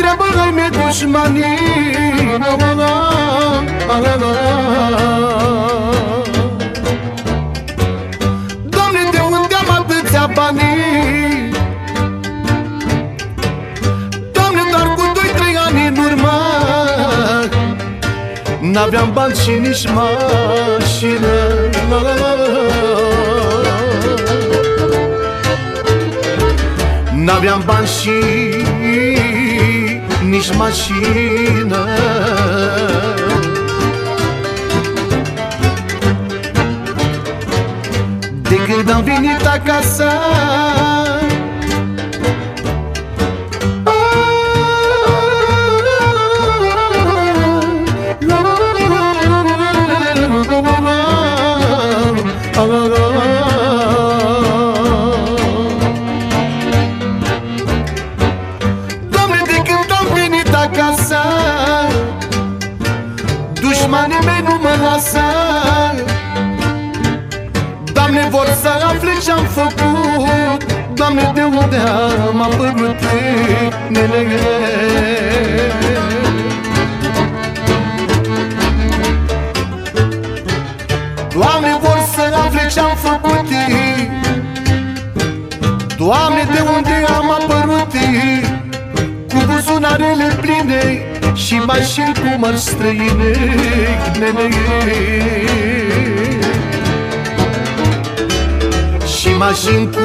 treabă ai mei dușmanii la, la, la, la, la, la. Doamne, de unde am atâția bani? Doamne, doar cu doi, trei ani în urmă N-aveam bani și nici mașină la, la, la, la. N-aveam bani și nici mașină. De când am venit acasă nu mă lasă Doamne, vor să afle ce-am făcut. Doamne, de unde am apărut Nene Doamne, vor să afle ce-am făcut. Doamne, de unde am apărut? Cu buzunarele pline Și mașini cu mări străine nene. Și mașini cu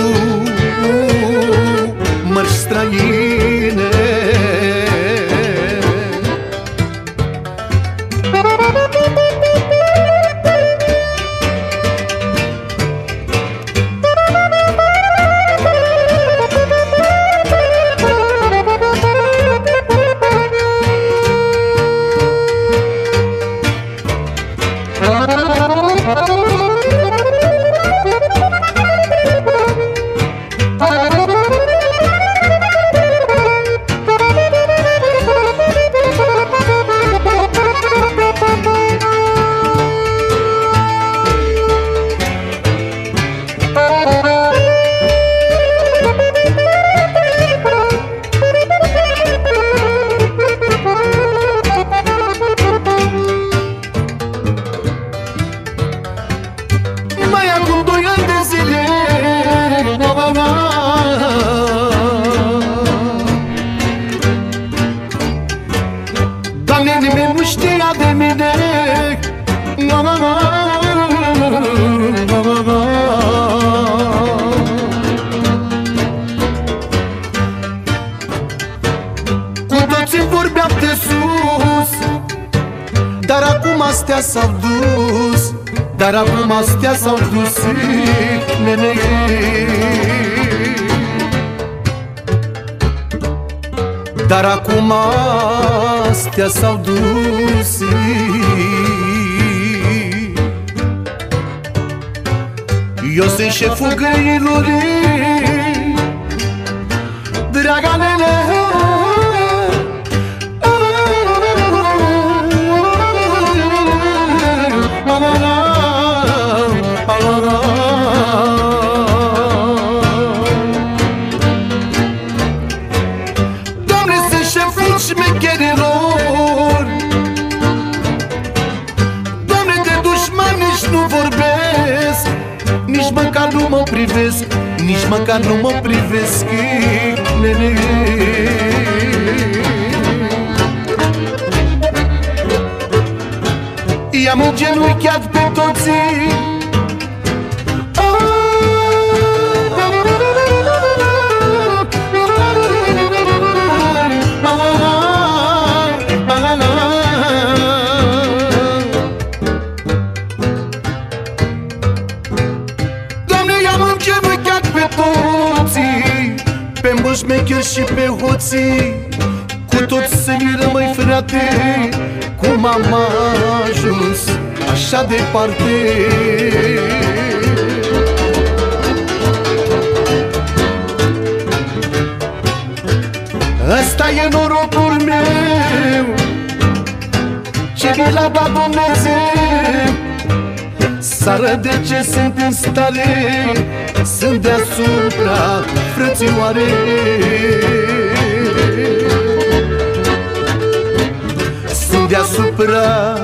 acum astea s-au dus Dar acum astea s-au dus nene. Dar acum astea s-au dus Eu sunt șeful găinilor Draga nene măcar nu mă privesc Nici măcar nu mă privesc Nene. I-am îngenunchiat pe toții toții Pe mbușmecheri și pe hoții. Cu toți să miră, măi frate Cum am ajuns așa departe. Ăsta e norocul meu Ce mi l-a dat Dumnezeu Țară de ce sunt în stare? Sunt deasupra frățioare. Sunt deasupra